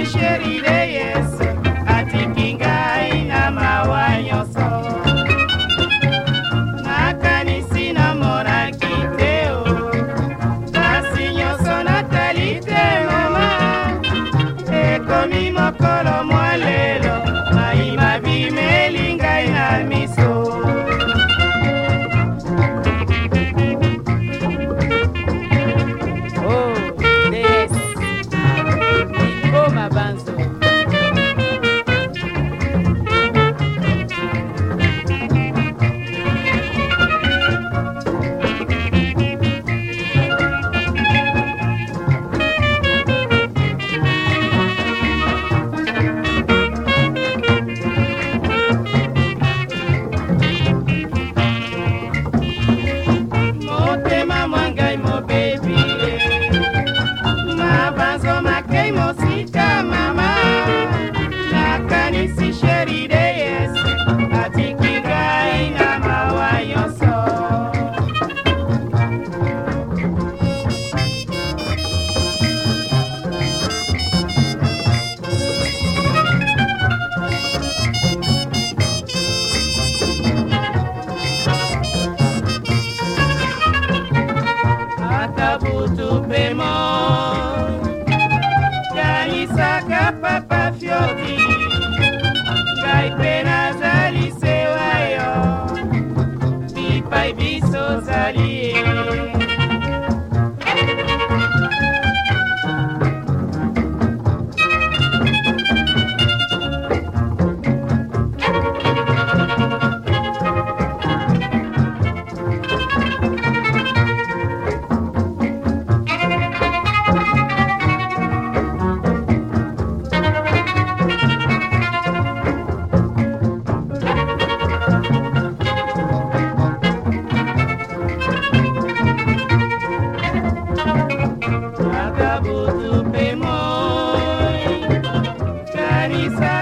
ndisherire yesu atikingai ng'amawa nyonso nakanisi namonaki te o oh. kasi nyonso natali te oh, mama ekomi mokolo ezali Daddy said.